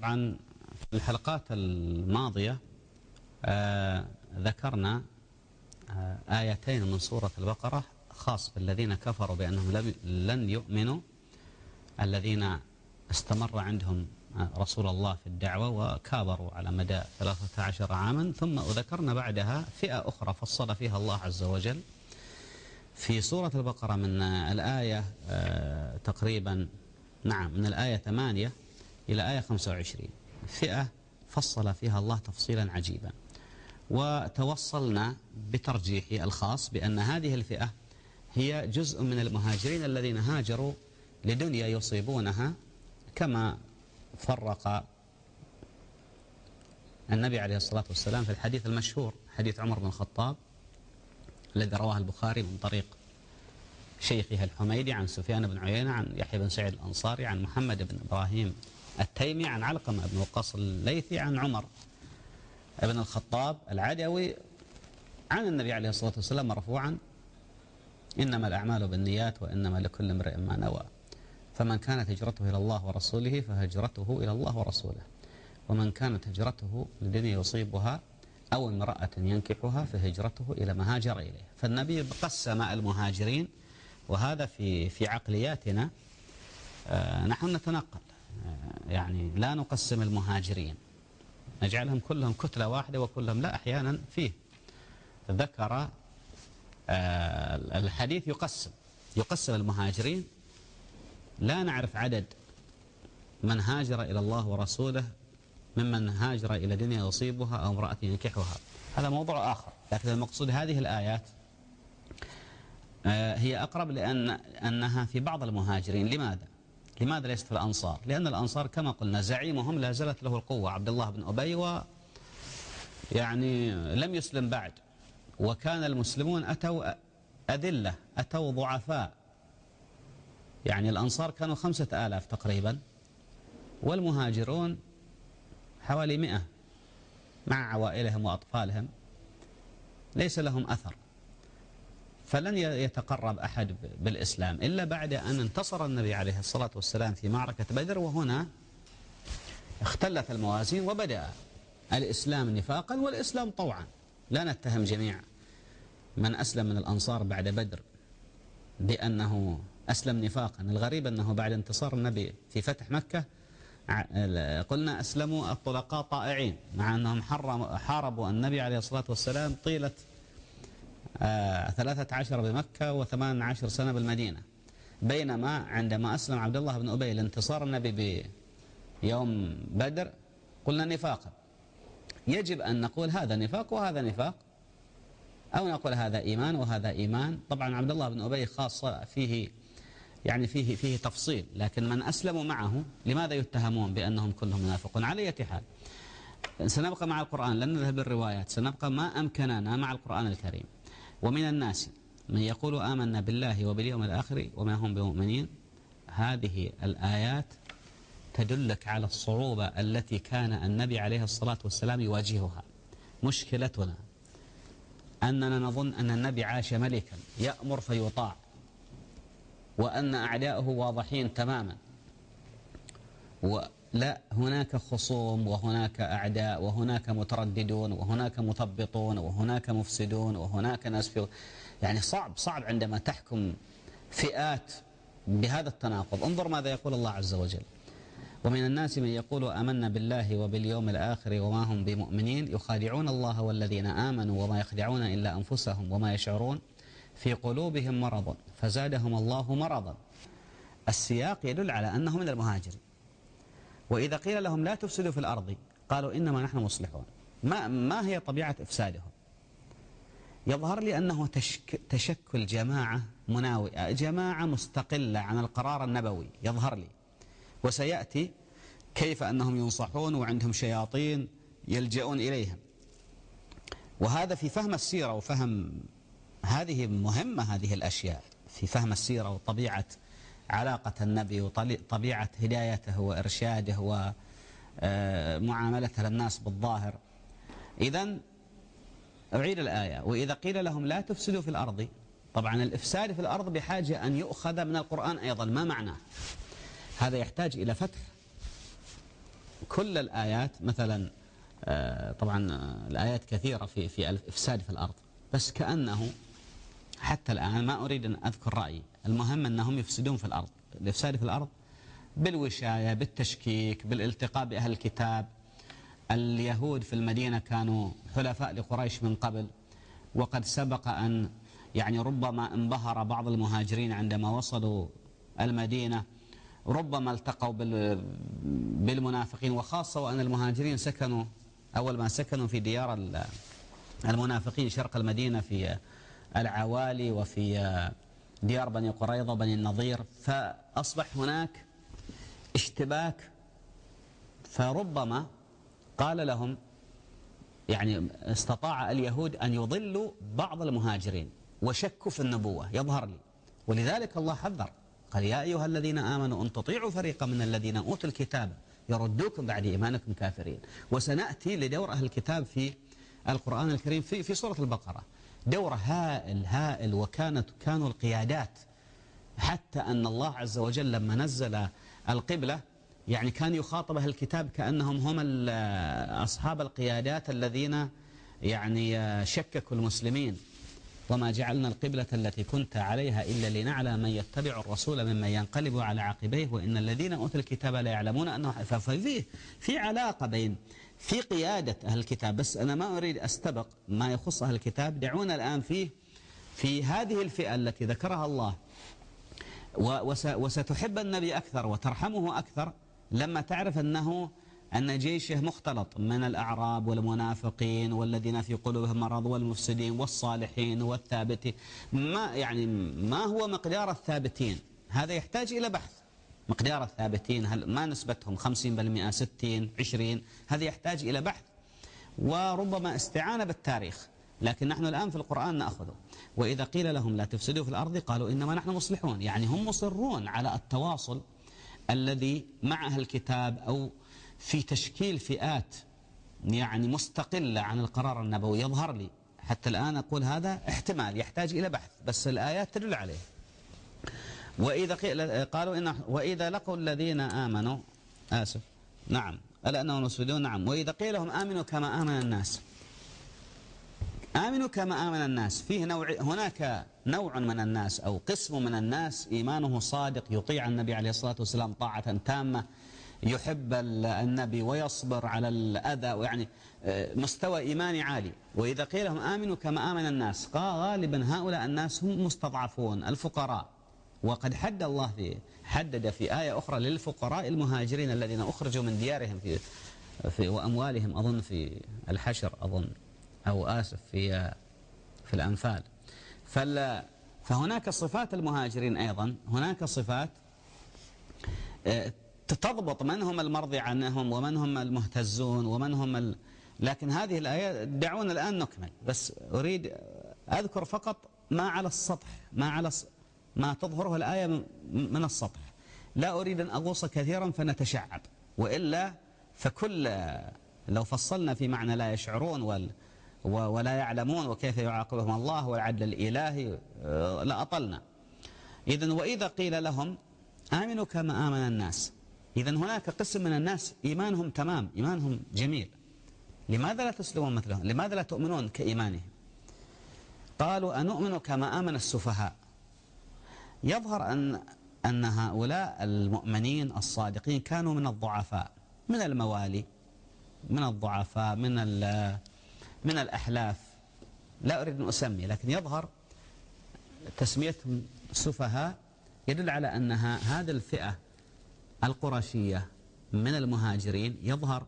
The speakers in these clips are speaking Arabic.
طبعا في الحلقات الماضية آه ذكرنا آه آيتين من سورة البقرة خاص بالذين كفروا بأنهم لن يؤمنوا الذين استمر عندهم آه، رسول الله في الدعوة وكابروا على مدى 13 عاما ثم ذكرنا بعدها فئة أخرى فصل فيها الله عز وجل. في سورة البقرة من الآية آه، تقريبا نعم من الآية 8 إلى آية 25 فئة فصل فيها الله تفصيلا عجيبا. وتوصلنا بترجيحي الخاص بأن هذه الفئة هي جزء من المهاجرين الذين هاجروا لدنيا يصيبونها كما فرق النبي عليه الصلاة والسلام في الحديث المشهور حديث عمر بن الخطاب الذي رواه البخاري من طريق شيخها الحميدي عن سفيان بن عيينة عن يحيى بن سعيد الأنصاري عن محمد بن إبراهيم التيمي عن علقمة بن وقاص الليثي عن عمر بن الخطاب العدوي عن النبي عليه الصلاة والسلام مرفوعا إنما الأعمال بالنيات وإنما لكل امرئ ما نوى. فمن كانت هجرته إلى الله ورسوله فهجرته إلى الله ورسوله. ومن كانت هجرته لدنيا يصيبها أو امرأة ينكحها فهجرته إلى ما هاجر إليه. فالنبي قسم المهاجرين وهذا في في عقلياتنا. آه، نحن نتنقل يعني لا نقسم المهاجرين. نجعلهم كلهم كتلة واحدة وكلهم لا أحيانا فيه. ذكر آه، الحديث يقسم يقسم المهاجرين. لا نعرف عدد من هاجر إلى الله ورسوله ممن هاجر إلى دنيا يصيبها أو امرأة ينكحها. هذا موضوع آخر لكن المقصود هذه الآيات آه، هي أقرب لأن أنها في بعض المهاجرين. لماذا؟ لماذا ليست في الأنصار؟ لأن الأنصار كما قلنا زعيمهم لا زالت له القوة. عبد الله بن أبي و يعني لم يسلم بعد. وكان المسلمون أتوا أذلة أتوا ضعفاء. يعني الأنصار كانوا خمسة آلاف تقريبا والمهاجرون حوالي مئة مع عوائلهم وأطفالهم. ليس لهم أثر. فلن يتقرب أحد بالإسلام إلا بعد أن انتصر النبي عليه الصلاة والسلام في معركة بدر وهنا اختلت الموازين وبدأ الإسلام نفاقا والإسلام طوعا. لا نتهم جميع من أسلم من الأنصار بعد بدر بأنه أسلم نفاقا. الغريب أنه بعد انتصار النبي في فتح مكة قلنا أسلموا الطلقاء طائعين مع أنهم حاربوا النبي عليه الصلاة والسلام طيلة ثلاثة عشر بمكة وثمان عشر سنة بالمدينة. بينما عندما أسلم عبد الله بن أبي لانتصار النبي بيوم بدر قلنا نفاقا يجب أن نقول هذا نفاق وهذا نفاق أو نقول هذا إيمان وهذا إيمان. طبعا عبد الله بن أبي خاصة فيه يعني فيه فيه تفصيل لكن من أسلموا معه لماذا يتهمون بأنهم كلهم منافقون؟ على حال سنبقى مع القرآن لن نذهب بالروايات سنبقى ما أمكننا مع القرآن الكريم. ومن الناس من يقول آمنا بالله وباليوم الآخر وما هم بمؤمنين هذه الآيات تدلك على الصعوبة التي كان النبي عليه الصلاة والسلام يواجهها. مشكلتنا أننا نظن أن النبي عاش ملكا يأمر فيطاع وأن أعداؤه واضحين تماما ولا هناك خصوم وهناك أعداء وهناك مترددون وهناك مثبطون وهناك مفسدون وهناك ناس في يعني صعب صعب عندما تحكم فئات بهذا التناقض. انظر ماذا يقول الله عز وجل. ومن الناس من يقول آمنا بالله وباليوم الآخر وما هم بمؤمنين يخادعون الله والذين آمنوا وما يخدعون إلا أنفسهم وما يشعرون في قلوبهم مرض فزادهم الله مرضا. السياق يدل على أنهم من المهاجرين. وإذا قيل لهم لا تفسدوا في الأرض قالوا إنما نحن مصلحون. ما, ما هي طبيعة إفسادهم؟ يظهر لي أنه تشك تشكل جماعة مناوئة جماعة مستقلة عن القرار النبوي. يظهر لي. وسيأتي كيف أنهم ينصحون وعندهم شياطين يلجؤون إليهم. وهذا في فهم السيرة وفهم هذه مهمة هذه الأشياء في فهم السيرة وطبيعة علاقة النبي وطبيعة هدايته وإرشاده ومعاملته للناس بالظاهر. إذا أعيد الآية. وإذا قيل لهم لا تفسدوا في الأرض طبعا الإفساد في الأرض بحاجة أن يؤخذ من القرآن أيضا. ما معناه؟ هذا يحتاج إلى فتح. كل الآيات مثلا آه، طبعا آه، الآيات كثيرة في في الإفساد في الأرض. بس كأنه حتى الآن ما أريد أن أذكر رأيي. المهم أنهم يفسدون في الأرض. الإفساد في الأرض بالوشاية بالتشكيك بالالتقاء بأهل الكتاب. اليهود في المدينة كانوا حلفاء لقريش من قبل وقد سبق أن يعني ربما انبهر بعض المهاجرين عندما وصلوا المدينة ربما التقوا بالمنافقين. وخاصة وأن المهاجرين سكنوا أول ما سكنوا في ديار المنافقين شرق المدينة في العوالي وفي ديار بني قريظة بني النضير فأصبح هناك اشتباك. فربما قال لهم يعني استطاع اليهود أن يضلوا بعض المهاجرين وشكوا في النبوة يظهر لي. ولذلك الله حذر. قال يا أيها الذين آمنوا أن تطيعوا فريقا من الذين أوتوا الكتاب يردوكم بعد إيمانكم كافرين. وسنأتي لدور أهل الكتاب في القرآن الكريم في في سورة البقرة. دور هائل هائل وكانت كانوا القيادات. حتى أن الله عز وجل لما نزل القبلة يعني كان يخاطب أهل الكتاب كأنهم هم أصحاب القيادات الذين يعني شككوا المسلمين. وما جعلنا القبلة التي كنت عليها إلا لنعلم من يتبع الرسول ممن ينقلب على عقبيه وإن الذين أوتوا الكتاب لا يعلمون أنه ففي في علاقة بين في قيادة أهل الكتاب. بس أنا ما أريد أستبق ما يخص أهل الكتاب. دعونا الآن فيه في هذه الفئة التي ذكرها الله. وستحب النبي أكثر وترحمه أكثر لما تعرف أنه أن جيشه مختلط من الأعراب والمنافقين والذين في قلوبهم مرض والمفسدين والصالحين والثابتين. ما يعني ما هو مقدار الثابتين. هذا يحتاج إلى بحث. مقدار الثابتين هل ما نسبتهم 50% 60 20 هذا يحتاج إلى بحث. وربما استعانة بالتاريخ لكن نحن الآن في القرآن نأخذه. وإذا قيل لهم لا تفسدوا في الأرض قالوا إنما نحن مصلحون. يعني هم مصرون على التواصل الذي مع أهل الكتاب أو في تشكيل فئات يعني مستقلة عن القرار النبوي. يظهر لي حتى الآن أقول هذا احتمال يحتاج إلى بحث بس الآيات تدل عليه. وإذا قالوا إن وإذا لقوا الذين آمنوا آسف. نعم. ألا أنهم مسفدون نعم. وإذا قيل لهم آمنوا كما آمن الناس. آمنوا كما آمن الناس. فيه نوع هناك نوع من الناس أو قسم من الناس إيمانه صادق يطيع النبي عليه الصلاة والسلام طاعة تامة يحب النبي ويصبر على الأذى ويعني آه، مستوى إيماني عالي. وإذا قيل لهم آمنوا كما آمن الناس قال غالبا هؤلاء الناس هم مستضعفون الفقراء. وقد حد الله في حدد في آية أخرى للفقراء المهاجرين الذين أخرجوا من ديارهم في في وأموالهم أظن في الحشر أظن أو آسف في في الأنفال. فال فهناك صفات المهاجرين أيضا. هناك صفات آه، تضبط من هم المرضي عنهم ومن هم المهتزون ومن هم ال... لكن هذه الآية دعونا الآن نكمل. بس أريد أذكر فقط ما على السطح ما على ما تظهره الآية من السطح. لا أريد أن أغوص كثيرا فنتشعب. وإلا فكل لو فصلنا في معنى لا يشعرون وال ولا يعلمون وكيف يعاقبهم الله والعدل الإلهي آه، لأطلنا إذا وإذا قيل لهم آمنوا كما آمن الناس. إذا هناك قسم من الناس إيمانهم تمام إيمانهم جميل. لماذا لا تسلمون مثلهم؟ لماذا لا تؤمنون كإيمانهم؟ قالوا أنؤمن كما آمن السفهاء. يظهر أن أن هؤلاء المؤمنين الصادقين كانوا من الضعفاء من الموالي من الضعفاء من من الأحلاف. لا أريد أن أسمي لكن يظهر تسميتهم سفهاء يدل على أنها هذه الفئة القرشية من المهاجرين يظهر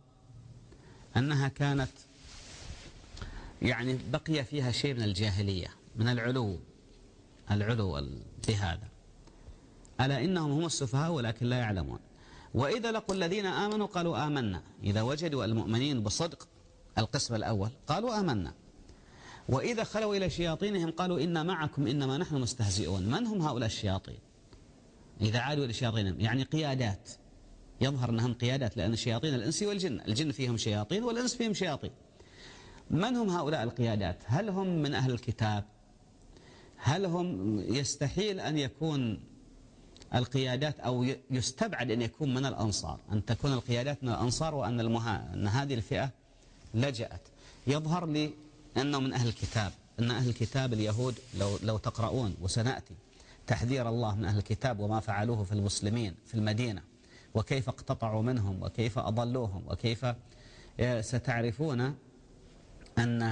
أنها كانت يعني بقي فيها شيء من الجاهلية من العلو العلو بهذا ألا إنهم هم السفهاء ولكن لا يعلمون. وإذا لقوا الذين آمنوا قالوا آمنا. إذا وجدوا المؤمنين بصدق القسم الأول قالوا آمنا. وإذا خلوا إلى شياطينهم قالوا إنا معكم إنما نحن مستهزئون. من هم هؤلاء الشياطين؟ إذا عادوا إلى شياطينهم يعني قيادات. يظهر أنهم قيادات لأن الشياطين الإنس والجن. الجن فيهم شياطين والإنس فيهم شياطين. من هم هؤلاء القيادات؟ هل هم من أهل الكتاب؟ هل هم يستحيل أن يكون القيادات أو يستبعد أن يكون من الأنصار؟ أن تكون القيادات من الأنصار وأن المها... أن هذه الفئة لجأت. يظهر لي أنه من أهل الكتاب أن أهل الكتاب اليهود لو, لو تقرؤون وسنأتي تحذير الله من أهل الكتاب وما فعلوه في المسلمين في المدينة وكيف اقتطعوا منهم وكيف أضلوهم وكيف آه، ستعرفون أن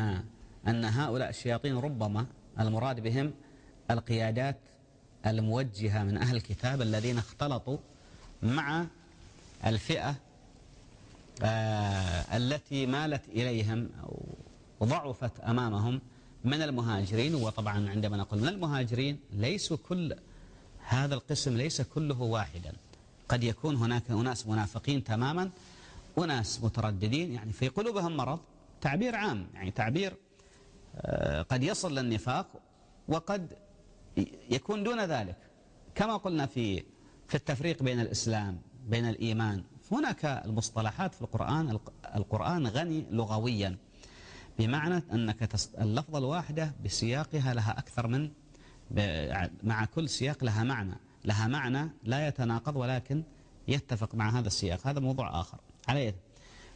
أن هؤلاء الشياطين ربما المراد بهم القيادات الموجهة من أهل الكتاب الذين اختلطوا مع الفئة آه، التي مالت إليهم وضعفت أمامهم من المهاجرين. وطبعا عندما نقول من المهاجرين ليسوا كل هذا القسم ليس كله واحدا. قد يكون هناك أناس منافقين تماما أناس مترددين يعني في قلوبهم مرض. تعبير عام يعني تعبير قد يصل للنفاق وقد يكون دون ذلك. كما قلنا في في التفريق بين الإسلام بين الإيمان هناك المصطلحات في القرآن القرآن غني لغويا بمعنى أنك اللفظة الواحدة بسياقها لها أكثر من مع كل سياق لها معنى لها معنى لا يتناقض ولكن يتفق مع هذا السياق. هذا موضوع آخر. عليه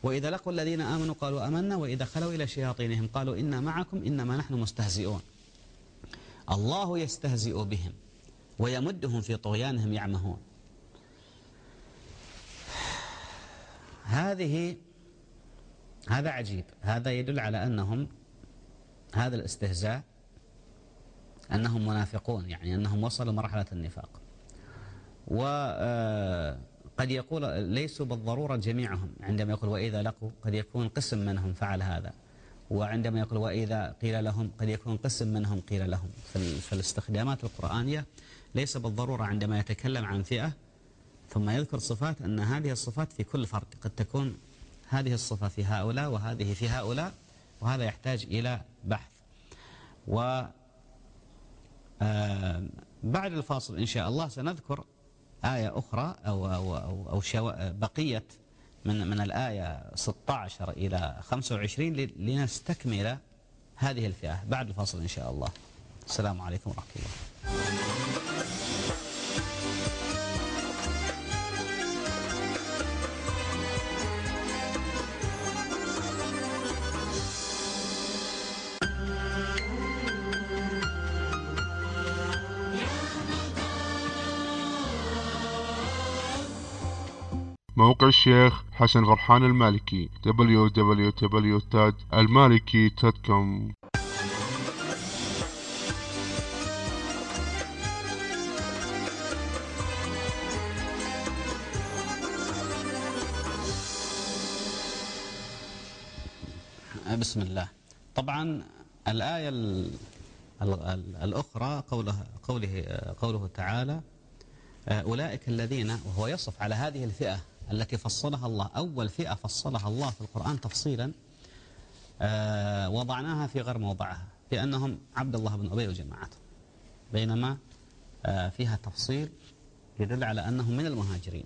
وإذا لقوا الذين آمنوا قالوا أمنا وإذا خلوا إلى شياطينهم قالوا إنا معكم إنما نحن مستهزئون. الله يستهزئ بهم ويمدهم في طغيانهم يعمهون. هذه هذا عجيب. هذا يدل على أنهم هذا الاستهزاء أنهم منافقون يعني أنهم وصلوا مرحلة النفاق. وقد يقول ليسوا بالضرورة جميعهم عندما يقول وإذا لقوا قد يكون قسم منهم فعل هذا. وعندما يقول وإذا قيل لهم قد يكون قسم منهم قيل لهم. في الاستخدامات القرآنية ليس بالضرورة عندما يتكلم عن فئة ثم يذكر صفات أن هذه الصفات في كل فرد. قد تكون هذه الصفة في هؤلاء وهذه في هؤلاء وهذا يحتاج إلى بحث. و آه، بعد الفاصل إن شاء الله سنذكر آية أخرى أو, أو, أو, أو شو بقية من, من الآية 16 إلى 25 لنستكمل هذه الفئة بعد الفاصل إن شاء الله. السلام عليكم ورحمة الله. موقع الشيخ حسن غرحان المالكي www.almaliki.com بسم الله. طبعا الآية الأخرى قوله, قوله, قوله تعالى أولئك الذين وهو يصف على هذه الفئة التي فصلها الله أول فئة فصلها الله في القرآن تفصيلا آه، وضعناها في غير موضعها بأنهم عبد الله بن أبي وجماعته بينما آه، فيها تفصيل يدل على أنهم من المهاجرين.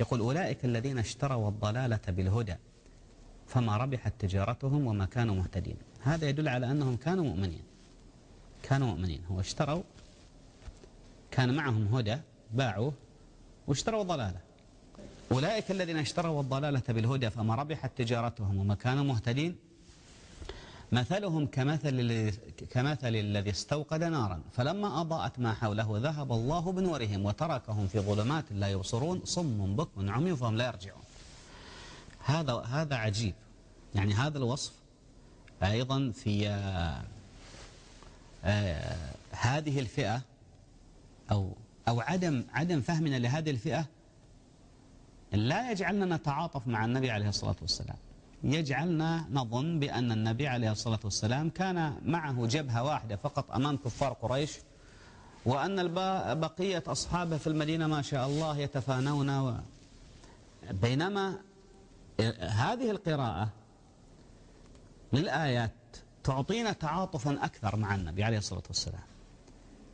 يقول أولئك الذين اشتروا الضلالة بالهدى فما ربحت تجارتهم وما كانوا مهتدين. هذا يدل على أنهم كانوا مؤمنين. كانوا مؤمنين. هو اشتروا كان معهم هدى باعوه واشتروا ضلالة. أولئك الذين اشتروا الضلالة بالهدى فما ربحت تجارتهم وما كانوا مهتدين. مثلهم كمثل كمثل الذي استوقد نارا. فلما أضاءت ما حوله ذهب الله بنورهم وتركهم في ظلمات لا يبصرون. صم بكم عمي فهم لا يرجعون. هذا هذا عجيب. يعني هذا الوصف أيضا في آه، آه، هذه الفئة أو أو عدم عدم فهمنا لهذه الفئة لا يجعلنا نتعاطف مع النبي عليه الصلاة والسلام. يجعلنا نظن بأن النبي عليه الصلاة والسلام كان معه جبهة واحدة فقط أمام كفار قريش وأن بقية أصحابه في المدينة ما شاء الله يتفانون و... بينما هذه القراءة للآيات تعطينا تعاطفا أكثر مع النبي عليه الصلاة والسلام.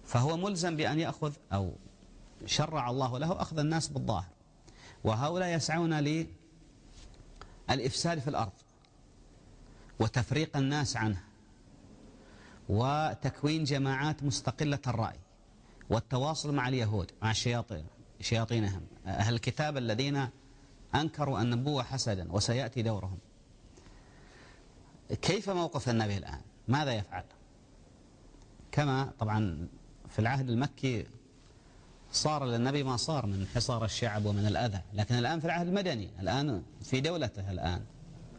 فهو ملزم بأن يأخذ أو شرع الله له أخذ الناس بالظاهر. وهؤلاء يسعون للإفساد في الأرض وتفريق الناس عنه وتكوين جماعات مستقلة الرأي والتواصل مع اليهود مع الشياطين شياطينهم. أهل الكتاب الذين أنكروا النبوة حسدا وسيأتي دورهم. كيف موقف النبي الآن؟ ماذا يفعل؟ كما طبعا في العهد المكي صار للنبي ما صار من حصار الشعب ومن الأذى لكن الآن في العهد المدني الآن في دولته الآن.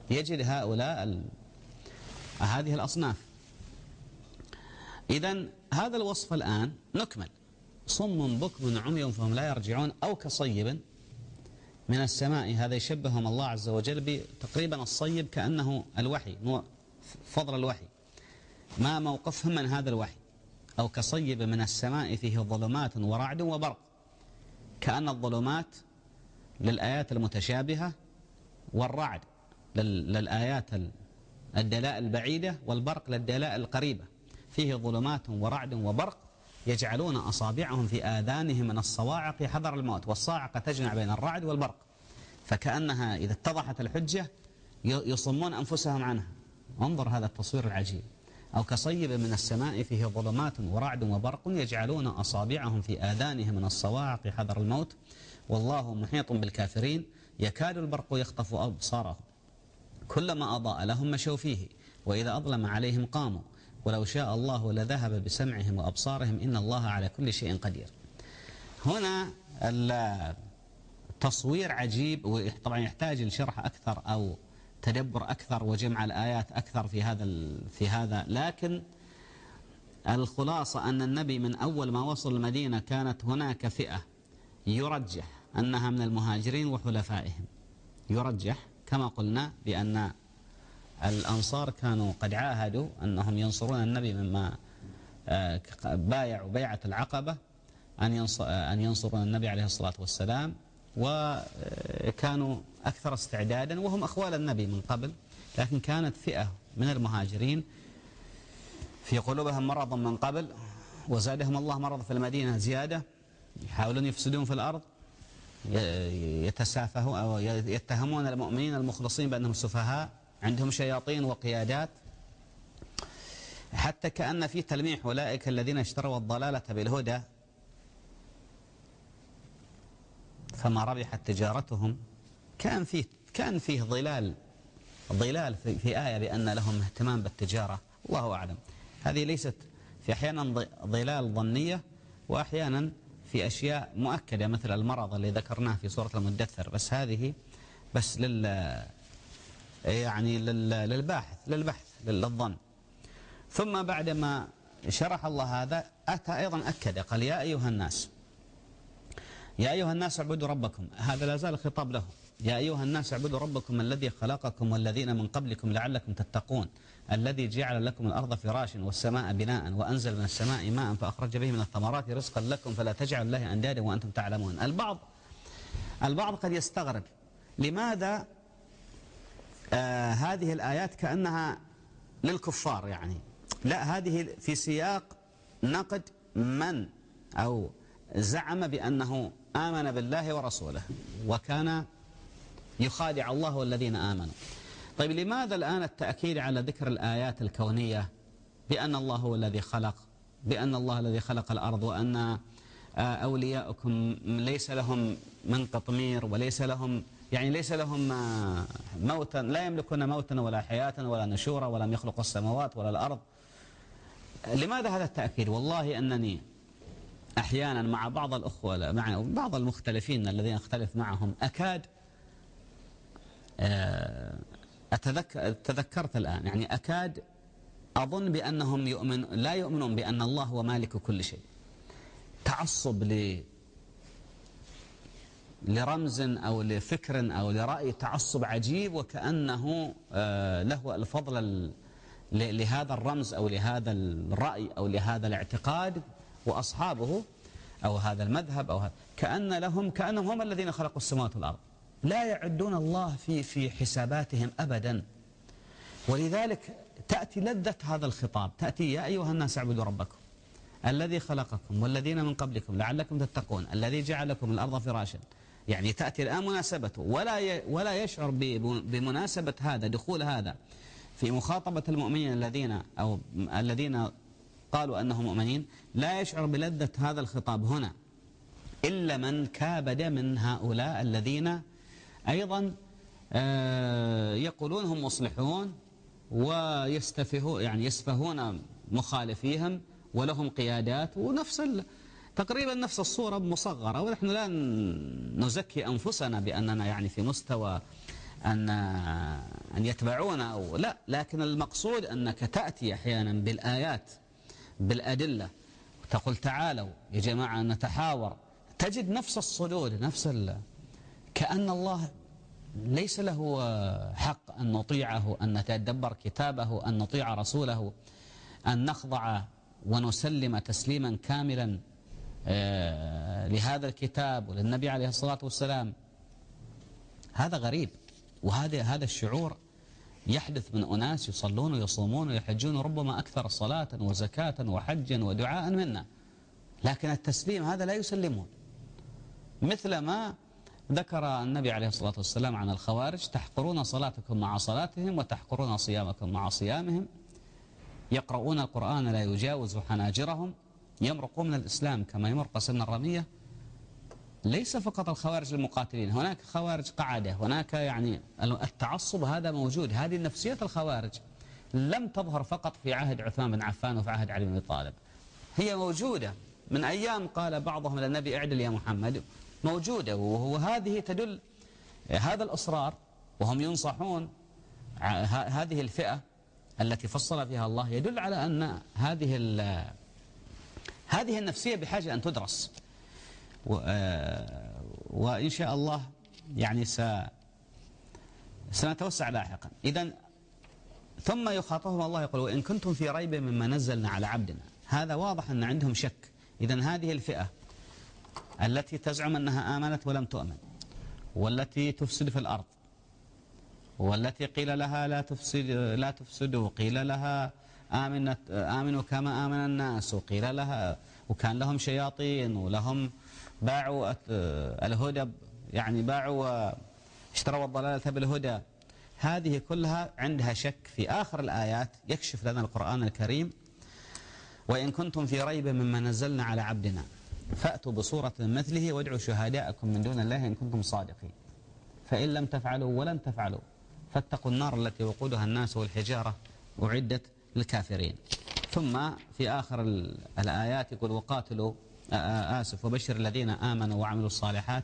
يجد هؤلاء هذه الأصناف. إذا هذا الوصف الآن نكمل. صم بكم عمي فهم لا يرجعون أو كصيب من السماء. هذا يشبههم الله عز وجل بتقريبا الصيب كأنه الوحي فضل الوحي. ما موقفهم من هذا الوحي؟ أو كصيب من السماء فيه ظلمات ورعد وبرق. كأن الظلمات للآيات المتشابهة والرعد للآيات الدلائل البعيدة والبرق للدلائل القريبة. فيه ظلمات ورعد وبرق يجعلون أصابعهم في آذانهم من الصواعق حذر الموت والصاعقة تجمع بين الرعد والبرق. فكأنها إذا اتضحت الحجة يصمون أنفسهم عنها. انظر هذا التصوير العجيب. أو كصيب من السماء فيه ظلمات ورعد وبرق يجعلون أصابعهم في آذانهم من الصواعق حذر الموت. والله محيط بالكافرين. يكاد البرق يخطف أبصارهم. كلما أضاء لهم مشوا فيه وإذا أظلم عليهم قاموا. ولو شاء الله لذهب بسمعهم وأبصارهم. إن الله على كل شيء قدير. هنا التصوير عجيب وطبعا يحتاج لشرح أكثر أو تدبر أكثر وجمع الآيات أكثر في هذا في هذا. لكن الخلاصة أن النبي من أول ما وصل المدينة كانت هناك فئة يرجح أنها من المهاجرين وحلفائهم. يرجح كما قلنا بأن الأنصار كانوا قد عاهدوا أنهم ينصرون النبي مما آه، بايعوا بيعة العقبة أن ينصرون النبي عليه الصلاة والسلام. وكانوا أكثر استعدادا وهم أخوال النبي من قبل لكن كانت فئة من المهاجرين في قلوبهم مرض من قبل وزادهم الله مرض في المدينة زيادة يحاولون يفسدون في الأرض يتسافهون أو يتهمون المؤمنين المخلصين بأنهم سفهاء عندهم شياطين وقيادات. حتى كأن في تلميح أولئك الذين اشتروا الضلالة بالهدى فما ربحت تجارتهم كان فيه كان فيه ظلال ظلال في, في آية بأن لهم اهتمام بالتجارة. الله أعلم. هذه ليست في أحيانا ظلال ظنية وأحيانا في أشياء مؤكدة مثل المرض اللي ذكرناه في سورة المدثر. بس هذه بس لل يعني للباحث للبحث للظن. ثم بعدما شرح الله هذا أتى أيضا أكد قال يا أيها الناس يا أيها الناس اعبدوا ربكم. هذا لا زال الخطاب له. يا أيها الناس اعبدوا ربكم الذي خلقكم والذين من قبلكم لعلكم تتقون. الذي جعل لكم الأرض فراشا والسماء بناء وأنزل من السماء ماء فأخرج به من الثمرات رزقا لكم فلا تجعلوا الله أندادا وأنتم تعلمون. البعض البعض قد يستغرب. لماذا آه هذه الآيات كأنها للكفار يعني؟ لا هذه في سياق نقد من أو زعم بأنه آمن بالله ورسوله وكان يخادع الله والذين آمنوا. طيب لماذا الآن التأكيد على ذكر الآيات الكونية بأن الله هو الذي خلق بأن الله الذي خلق الأرض وأن آه، أولياؤكم ليس لهم من قطمير وليس لهم يعني ليس لهم آه، موتا لا يملكون موتا ولا حياة ولا نشورا ولم يخلقوا السماوات ولا الأرض؟ لماذا هذا التأكيد؟ والله أنني أحيانا مع بعض الأخوة مع بعض المختلفين الذين أختلف معهم أكاد آه، أتذكر تذكرت الآن يعني أكاد أظن بأنهم يؤمن لا يؤمنون بأن الله هو مالك كل شيء. تعصب ل لرمز أو لفكر أو لرأي تعصب عجيب وكأنه آه، له الفضل لهذا الرمز أو لهذا الرأي أو لهذا الاعتقاد وأصحابه أو هذا المذهب أو هذا كأن لهم كأنهم هم الذين خلقوا السماوات والأرض. لا يعدون الله في في حساباتهم أبدا. ولذلك تأتي لذة هذا الخطاب. تأتي يا أيها الناس اعبدوا ربكم الذي خلقكم والذين من قبلكم لعلكم تتقون الذي جعل لكم الأرض فراشا. يعني تأتي الآن مناسبته ولا ولا يشعر بمناسبة هذا دخول هذا في مخاطبة المؤمنين الذين أو الذين قالوا أنهم مؤمنين. لا يشعر بلذة هذا الخطاب هنا إلا من كابد من هؤلاء الذين أيضا آه، يقولون هم مصلحون ويستفهون يعني يسفهون مخالفيهم ولهم قيادات ونفس تقريبا نفس الصورة مصغرة ونحن لا نزكي أنفسنا بأننا يعني في مستوى أن أن يتبعونا أو لا. لكن المقصود أنك تأتي أحيانا بالآيات بالأدلة تقول تعالوا يا جماعة نتحاور. تجد نفس الصدود نفس كأن الله ليس له حق أن نطيعه أن نتدبر كتابه أن نطيع رسوله أن نخضع ونسلم تسليما كاملا آه، لهذا الكتاب وللنبي عليه الصلاة والسلام. هذا غريب وهذا هذا الشعور يحدث من أناس يصلون ويصومون ويحجون ربما أكثر صلاة وزكاة وحجا ودعاء منا. لكن التسليم هذا لا يسلمون. مثل ما ذكر النبي عليه الصلاة والسلام عن الخوارج تحقرون صلاتكم مع صلاتهم وتحقرون صيامكم مع صيامهم. يقرؤون القرآن لا يجاوز حناجرهم. يمرقون من الإسلام كما يمرق سن الرمية. ليس فقط الخوارج المقاتلين هناك خوارج قعدة هناك يعني التعصب هذا موجود. هذه نفسية الخوارج لم تظهر فقط في عهد عثمان بن عفان وفي عهد علي بن طالب. هي موجودة. من أيام قال بعضهم للنبي اعدل يا محمد موجودة. وهذه تدل هذا الإصرار وهم ينصحون هذه الفئة التي فصل فيها الله يدل على أن هذه هذه النفسية بحاجة أن تدرس. وإن شاء الله يعني س سنتوسع لاحقا. إذا ثم يخاطبهم الله يقول وإن كنتم في ريب مما نزلنا على عبدنا. هذا واضح أن عندهم شك. إذا هذه الفئة التي تزعم أنها آمنت ولم تؤمن والتي تفسد في الأرض والتي قيل لها لا تفسد لا تفسدوا قيل لها آمنت آمنوا كما آمن الناس وقيل لها وكان لهم شياطين ولهم باعوا الهدى يعني باعوا اشتروا الضلالة بالهدى. هذه كلها عندها شك في آخر الآيات يكشف لنا القرآن الكريم وإن كنتم في ريب مما نزلنا على عبدنا فأتوا بصورة مثله وادعوا شهداءكم من دون الله إن كنتم صادقين. فإن لم تفعلوا ولن تفعلوا فاتقوا النار التي وقودها الناس والحجارة أعدت للكافرين. ثم في آخر الآيات يقول وقاتلوا آسف. وبشر الذين آمنوا وعملوا الصالحات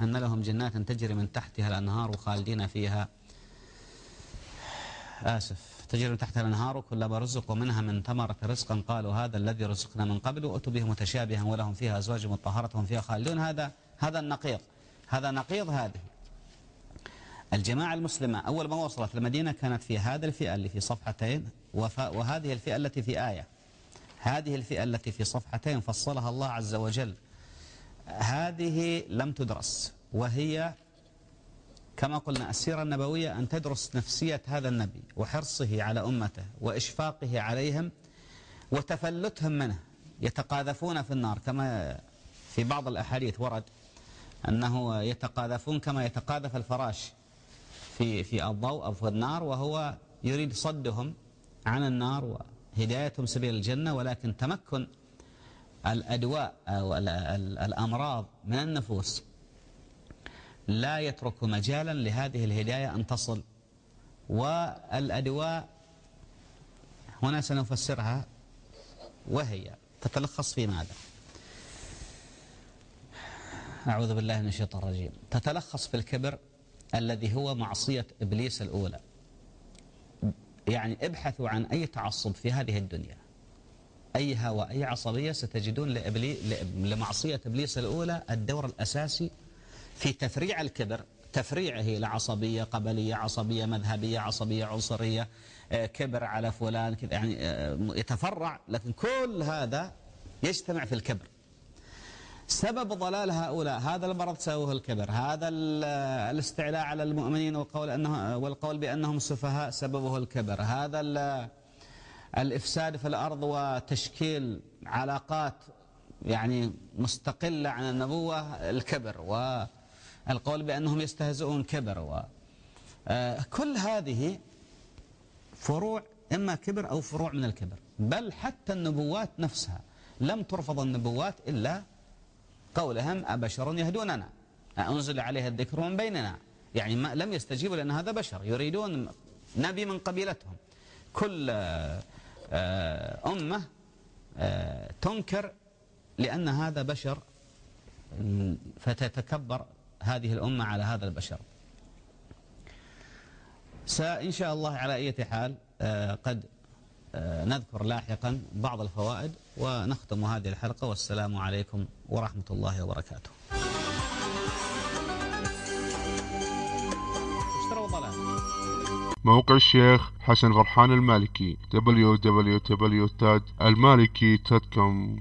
أن لهم جنات تجري من تحتها الأنهار خالدين فيها. آسف. تجري من تحتها الأنهار كلما رزقوا منها من ثمرة رزقا قالوا هذا الذي رزقنا من قبل وأتوا به متشابها ولهم فيها أزواج مطهرة هم فيها خالدون. هذا هذا النقيض. هذا نقيض هذه. الجماعة المسلمة أول ما وصلت المدينة كانت في هذا الفئة اللي في صفحتين وهذه الفئة التي في آية. هذه الفئة التي في صفحتين فصلها الله عز وجل. هذه لم تدرس وهي كما قلنا السيرة النبوية أن تدرس نفسية هذا النبي وحرصه على أمته وإشفاقه عليهم وتفلتهم منه. يتقاذفون في النار كما في بعض الأحاديث ورد أنه يتقاذفون كما يتقاذف الفراش في في الضوء أو في النار وهو يريد صدهم عن النار وهدايتهم سبيل الجنة ولكن تمكن الأدواء أو الأمراض من النفوس لا يترك مجالا لهذه الهداية أن تصل. والأدواء هنا سنفسرها وهي تتلخص في ماذا؟ أعوذ بالله من الشيطان الرجيم. تتلخص في الكبر الذي هو معصية إبليس الأولى. يعني ابحثوا عن أي تعصب في هذه الدنيا. أي هوى أي عصبية ستجدون لمعصية إبليس الأولى الدور الأساسي في تفريع الكبر. تفريعه إلى عصبية قبلية عصبية مذهبية عصبية عنصرية آه، كبر على فلان يعني آه، يتفرع. لكن كل هذا يجتمع في الكبر. سبب ضلال هؤلاء. هذا المرض سببه الكبر. هذا الاستعلاء على المؤمنين والقول, أنه والقول بأنهم سفهاء سببه الكبر. هذا الإفساد في الأرض وتشكيل علاقات يعني مستقلة عن النبوة الكبر والقول بأنهم يستهزئون كبر و آه، كل هذه فروع إما كبر أو فروع من الكبر. بل حتى النبوات نفسها لم ترفض النبوات إلا قولهم أبشر يهدوننا. أنزل عليه الذكر من بيننا. يعني ما لم يستجيبوا لأن هذا بشر. يريدون نبي من قبيلتهم. كل آه، أمة آه، تنكر لأن هذا بشر فتتكبر هذه الأمة على هذا البشر. سإن شاء الله على أي حال آه، قد نذكر لاحقا بعض الفوائد ونختم هذه الحلقة والسلام عليكم ورحمة الله وبركاته. موقع الشيخ حسن غرحان المالكي www.المالكي.com